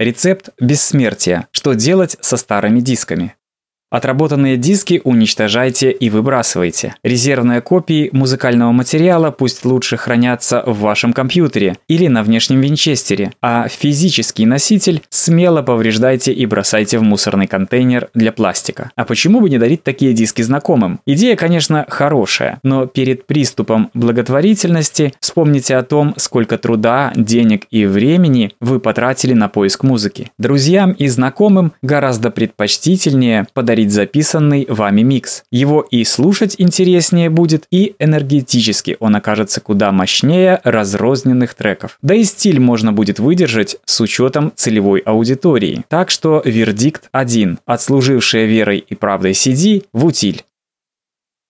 Рецепт бессмертия. Что делать со старыми дисками? Отработанные диски уничтожайте и выбрасывайте. Резервные копии музыкального материала пусть лучше хранятся в вашем компьютере или на внешнем винчестере, а физический носитель смело повреждайте и бросайте в мусорный контейнер для пластика. А почему бы не дарить такие диски знакомым? Идея, конечно, хорошая, но перед приступом благотворительности вспомните о том, сколько труда, денег и времени вы потратили на поиск музыки. Друзьям и знакомым гораздо предпочтительнее подарить повторить записанный вами микс. Его и слушать интереснее будет, и энергетически он окажется куда мощнее разрозненных треков. Да и стиль можно будет выдержать с учетом целевой аудитории. Так что вердикт один. Отслужившие верой и правдой CD в утиль.